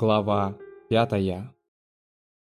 Глава пятая.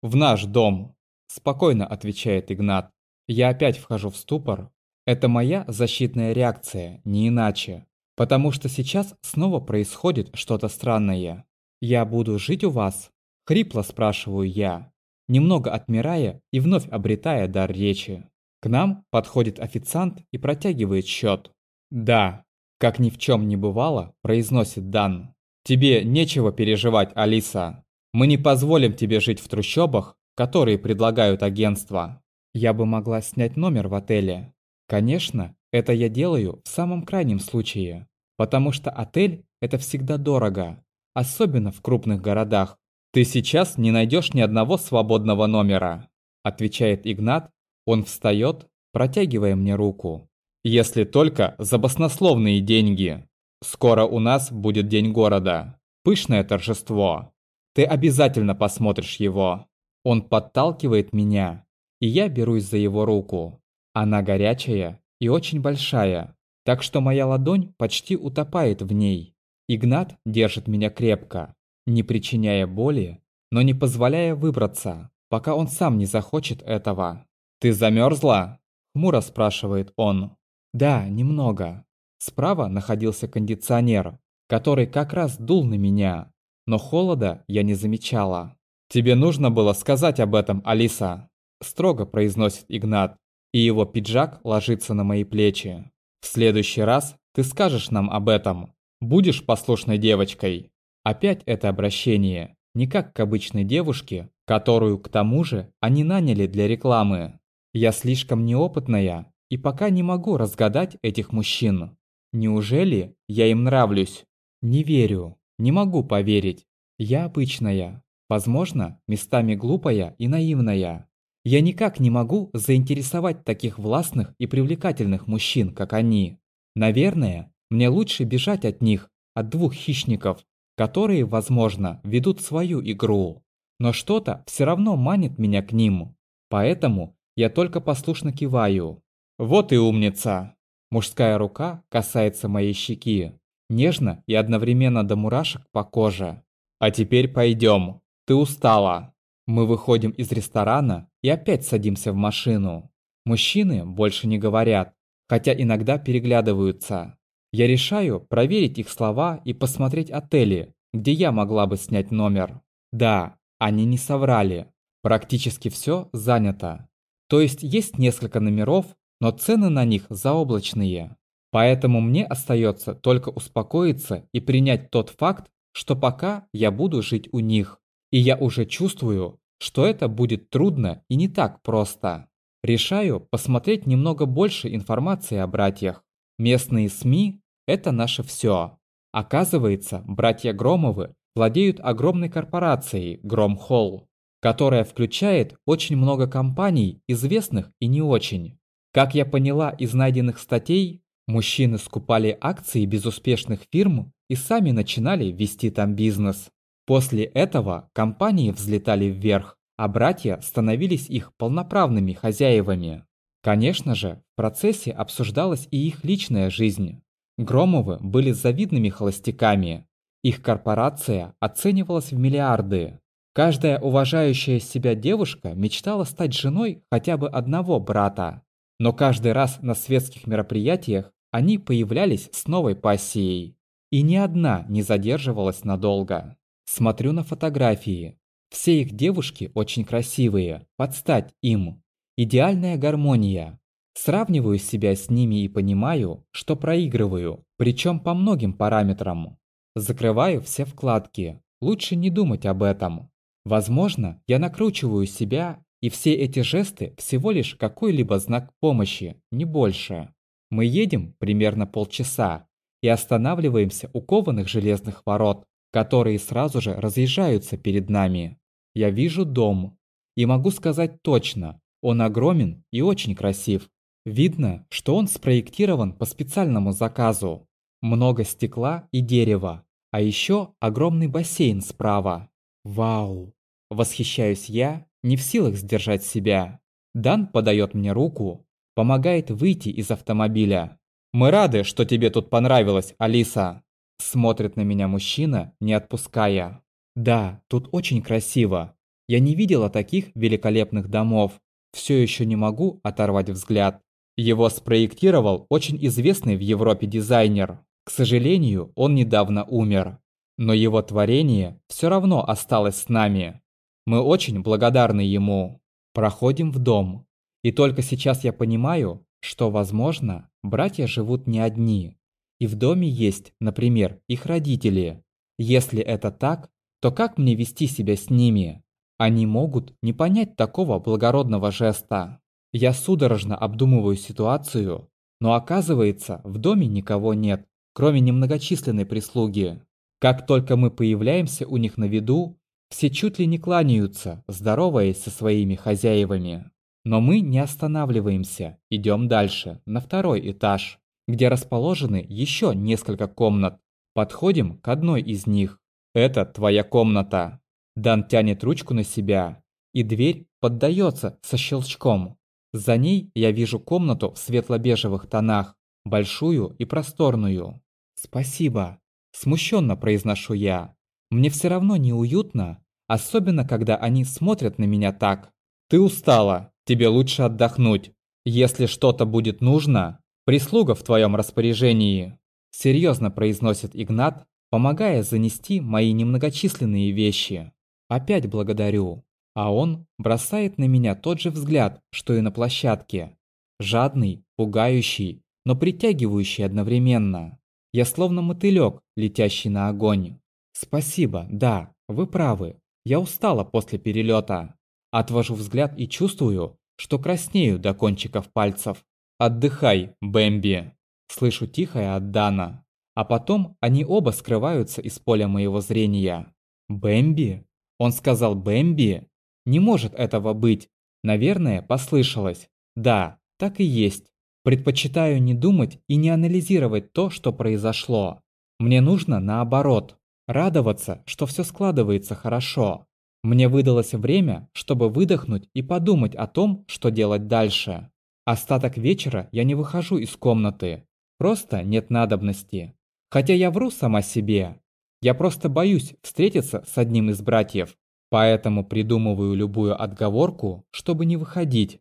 «В наш дом!» – спокойно отвечает Игнат. Я опять вхожу в ступор. Это моя защитная реакция, не иначе. Потому что сейчас снова происходит что-то странное. «Я буду жить у вас?» – хрипло спрашиваю я, немного отмирая и вновь обретая дар речи. К нам подходит официант и протягивает счет. «Да», как ни в чем не бывало, произносит Дан. «Тебе нечего переживать, Алиса. Мы не позволим тебе жить в трущобах, которые предлагают агентства. Я бы могла снять номер в отеле. Конечно, это я делаю в самом крайнем случае, потому что отель – это всегда дорого, особенно в крупных городах. Ты сейчас не найдешь ни одного свободного номера, отвечает Игнат. Он встает, протягивая мне руку. Если только за баснословные деньги. Скоро у нас будет День города. Пышное торжество. Ты обязательно посмотришь его. Он подталкивает меня, и я берусь за его руку. Она горячая и очень большая, так что моя ладонь почти утопает в ней. Игнат держит меня крепко, не причиняя боли, но не позволяя выбраться, пока он сам не захочет этого. «Ты замерзла?» – хмуро спрашивает он. Да, немного. Справа находился кондиционер, который как раз дул на меня, но холода я не замечала. «Тебе нужно было сказать об этом, Алиса», – строго произносит Игнат, и его пиджак ложится на мои плечи. «В следующий раз ты скажешь нам об этом. Будешь послушной девочкой». Опять это обращение, не как к обычной девушке, которую, к тому же, они наняли для рекламы. Я слишком неопытная, и пока не могу разгадать этих мужчин. Неужели я им нравлюсь? Не верю, не могу поверить. Я обычная, возможно, местами глупая и наивная. Я никак не могу заинтересовать таких властных и привлекательных мужчин, как они. Наверное, мне лучше бежать от них, от двух хищников, которые, возможно, ведут свою игру. Но что-то все равно манит меня к ним. Поэтому я только послушно киваю. Вот и умница. Мужская рука касается моей щеки, нежно и одновременно до мурашек по коже. А теперь пойдем. Ты устала. Мы выходим из ресторана и опять садимся в машину. Мужчины больше не говорят, хотя иногда переглядываются. Я решаю проверить их слова и посмотреть отели, где я могла бы снять номер. Да, они не соврали. Практически все занято. То есть есть несколько номеров, но цены на них заоблачные. Поэтому мне остается только успокоиться и принять тот факт, что пока я буду жить у них. И я уже чувствую, что это будет трудно и не так просто. Решаю посмотреть немного больше информации о братьях. Местные СМИ – это наше все. Оказывается, братья Громовы владеют огромной корпорацией Громхолл, которая включает очень много компаний, известных и не очень. Как я поняла из найденных статей, мужчины скупали акции безуспешных фирм и сами начинали вести там бизнес. После этого компании взлетали вверх, а братья становились их полноправными хозяевами. Конечно же, в процессе обсуждалась и их личная жизнь. Громовы были завидными холостяками. Их корпорация оценивалась в миллиарды. Каждая уважающая себя девушка мечтала стать женой хотя бы одного брата. Но каждый раз на светских мероприятиях они появлялись с новой пассией. И ни одна не задерживалась надолго. Смотрю на фотографии. Все их девушки очень красивые, под стать им. Идеальная гармония. Сравниваю себя с ними и понимаю, что проигрываю, причем по многим параметрам. Закрываю все вкладки. Лучше не думать об этом. Возможно, я накручиваю себя и все эти жесты всего лишь какой-либо знак помощи, не больше. Мы едем примерно полчаса и останавливаемся у кованых железных ворот, которые сразу же разъезжаются перед нами. Я вижу дом. И могу сказать точно, он огромен и очень красив. Видно, что он спроектирован по специальному заказу. Много стекла и дерева, а еще огромный бассейн справа. Вау! Восхищаюсь я не в силах сдержать себя. Дан подает мне руку, помогает выйти из автомобиля. «Мы рады, что тебе тут понравилось, Алиса!» Смотрит на меня мужчина, не отпуская. Да, тут очень красиво. Я не видела таких великолепных домов. Все еще не могу оторвать взгляд. Его спроектировал очень известный в Европе дизайнер. К сожалению, он недавно умер. Но его творение все равно осталось с нами. Мы очень благодарны ему. Проходим в дом. И только сейчас я понимаю, что, возможно, братья живут не одни. И в доме есть, например, их родители. Если это так, то как мне вести себя с ними? Они могут не понять такого благородного жеста. Я судорожно обдумываю ситуацию, но оказывается, в доме никого нет, кроме немногочисленной прислуги. Как только мы появляемся у них на виду, все чуть ли не кланяются, здороваясь со своими хозяевами. Но мы не останавливаемся, идем дальше, на второй этаж, где расположены еще несколько комнат. Подходим к одной из них. Это твоя комната. Дан тянет ручку на себя, и дверь поддается со щелчком. За ней я вижу комнату в светло-бежевых тонах, большую и просторную. Спасибо. Смущенно произношу я. Мне все равно неуютно, особенно когда они смотрят на меня так. Ты устала, тебе лучше отдохнуть. Если что-то будет нужно, прислуга в твоем распоряжении. Серьезно произносит Игнат, помогая занести мои немногочисленные вещи. Опять благодарю. А он бросает на меня тот же взгляд, что и на площадке. Жадный, пугающий, но притягивающий одновременно. Я словно мотылек, летящий на огонь. Спасибо, да, вы правы. Я устала после перелета. Отвожу взгляд и чувствую, что краснею до кончиков пальцев. Отдыхай, Бэмби. Слышу тихое от Дана. А потом они оба скрываются из поля моего зрения. Бэмби? Он сказал Бэмби? Не может этого быть. Наверное, послышалось. Да, так и есть. Предпочитаю не думать и не анализировать то, что произошло. Мне нужно наоборот. Радоваться, что все складывается хорошо. Мне выдалось время, чтобы выдохнуть и подумать о том, что делать дальше. Остаток вечера я не выхожу из комнаты. Просто нет надобности. Хотя я вру сама себе. Я просто боюсь встретиться с одним из братьев. Поэтому придумываю любую отговорку, чтобы не выходить.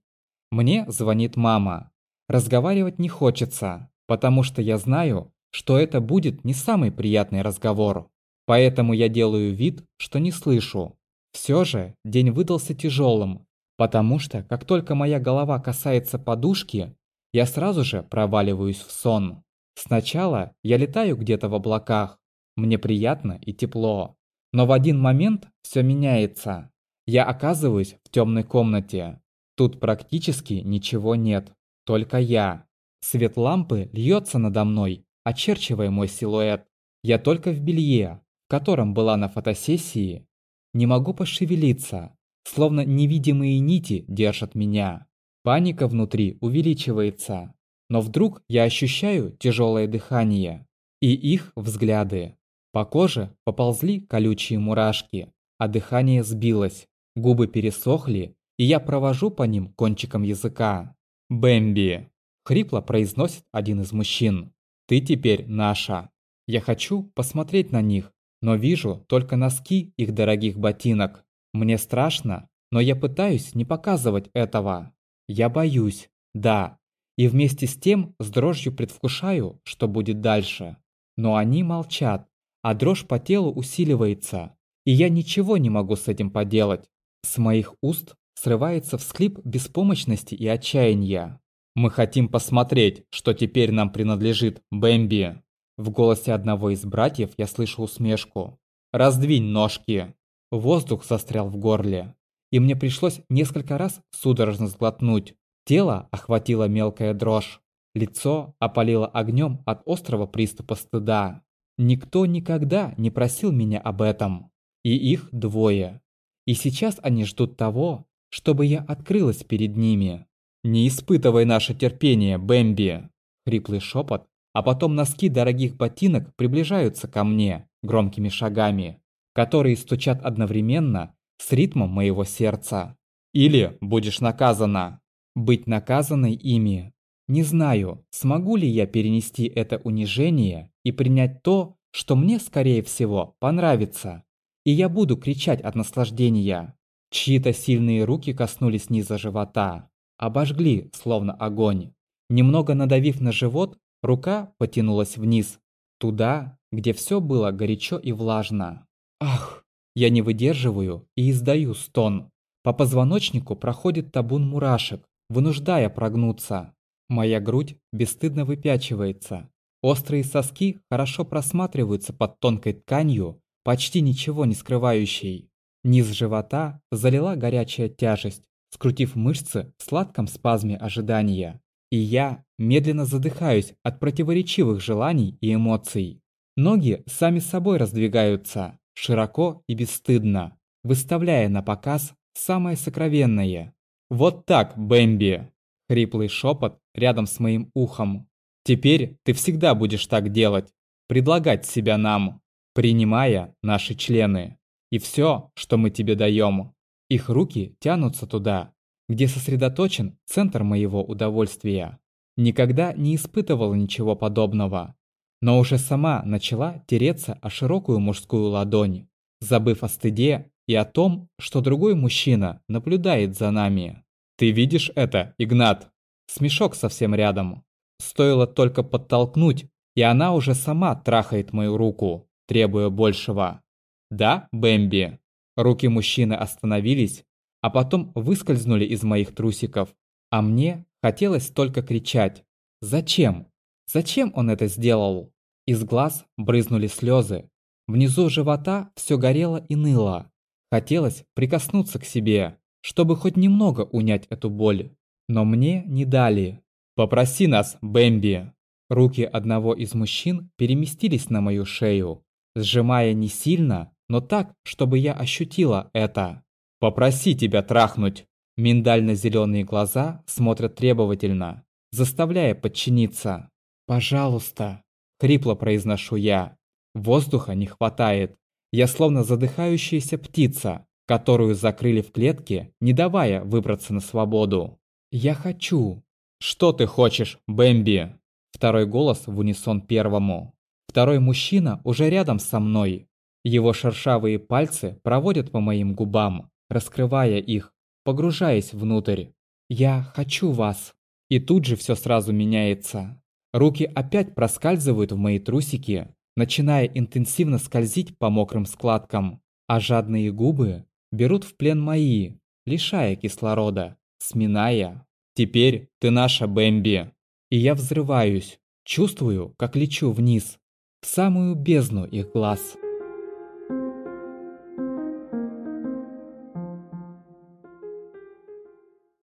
Мне звонит мама. Разговаривать не хочется, потому что я знаю, что это будет не самый приятный разговор. Поэтому я делаю вид, что не слышу. Все же день выдался тяжелым, потому что как только моя голова касается подушки, я сразу же проваливаюсь в сон. Сначала я летаю где-то в облаках, мне приятно и тепло. Но в один момент все меняется. Я оказываюсь в темной комнате. Тут практически ничего нет. Только я. Свет лампы льется надо мной, очерчивая мой силуэт. Я только в белье, котором была на фотосессии. Не могу пошевелиться, словно невидимые нити держат меня. Паника внутри увеличивается. Но вдруг я ощущаю тяжелое дыхание и их взгляды. По коже поползли колючие мурашки, а дыхание сбилось, губы пересохли, и я провожу по ним кончиком языка. «Бэмби!» – хрипло произносит один из мужчин. «Ты теперь наша!» Я хочу посмотреть на них, но вижу только носки их дорогих ботинок. Мне страшно, но я пытаюсь не показывать этого. Я боюсь, да. И вместе с тем с дрожью предвкушаю, что будет дальше. Но они молчат, а дрожь по телу усиливается. И я ничего не могу с этим поделать. С моих уст срывается всхлип беспомощности и отчаяния. «Мы хотим посмотреть, что теперь нам принадлежит, Бэмби!» В голосе одного из братьев я слышу усмешку. «Раздвинь ножки!» Воздух застрял в горле, и мне пришлось несколько раз судорожно сглотнуть. Тело охватило мелкая дрожь. Лицо опалило огнем от острого приступа стыда. Никто никогда не просил меня об этом. И их двое. И сейчас они ждут того, чтобы я открылась перед ними. «Не испытывай наше терпение, Бэмби!» Хриплый шепот, а потом носки дорогих ботинок приближаются ко мне громкими шагами, которые стучат одновременно с ритмом моего сердца. «Или будешь наказана!» Быть наказанной ими. Не знаю, смогу ли я перенести это унижение и принять то, что мне, скорее всего, понравится. и я буду кричать от наслаждения. Чьи-то сильные руки коснулись низа живота, обожгли, словно огонь. Немного надавив на живот, рука потянулась вниз, туда, где все было горячо и влажно. Ах, я не выдерживаю и издаю стон. По позвоночнику проходит табун мурашек, вынуждая прогнуться. Моя грудь бесстыдно выпячивается. Острые соски хорошо просматриваются под тонкой тканью, почти ничего не скрывающей. Низ живота залила горячая тяжесть, скрутив мышцы в сладком спазме ожидания. И я медленно задыхаюсь от противоречивых желаний и эмоций. Ноги сами собой раздвигаются, широко и бесстыдно, выставляя на показ самое сокровенное. «Вот так, Бэмби!» – хриплый шепот рядом с моим ухом. «Теперь ты всегда будешь так делать, предлагать себя нам, принимая наши члены. И все, что мы тебе даем. Их руки тянутся туда, где сосредоточен центр моего удовольствия. Никогда не испытывала ничего подобного, но уже сама начала тереться о широкую мужскую ладонь, забыв о стыде и о том, что другой мужчина наблюдает за нами. «Ты видишь это, Игнат?» Смешок совсем рядом. Стоило только подтолкнуть, и она уже сама трахает мою руку, требуя большего. «Да, Бэмби?» Руки мужчины остановились, а потом выскользнули из моих трусиков, а мне хотелось только кричать. «Зачем? Зачем он это сделал?» Из глаз брызнули слезы. Внизу живота все горело и ныло. Хотелось прикоснуться к себе, чтобы хоть немного унять эту боль. Но мне не дали. «Попроси нас, Бэмби!» Руки одного из мужчин переместились на мою шею, сжимая не сильно, но так, чтобы я ощутила это. «Попроси тебя трахнуть!» Миндально-зеленые глаза смотрят требовательно, заставляя подчиниться. «Пожалуйста!» – хрипло произношу я. Воздуха не хватает. Я словно задыхающаяся птица, которую закрыли в клетке, не давая выбраться на свободу. «Я хочу!» «Что ты хочешь, Бэмби?» Второй голос в унисон первому. Второй мужчина уже рядом со мной. Его шершавые пальцы проводят по моим губам, раскрывая их, погружаясь внутрь. «Я хочу вас!» И тут же все сразу меняется. Руки опять проскальзывают в мои трусики, начиная интенсивно скользить по мокрым складкам, а жадные губы берут в плен мои, лишая кислорода, сминая. «Теперь ты наша, Бэмби!» И я взрываюсь, чувствую, как лечу вниз, в самую бездну их глаз.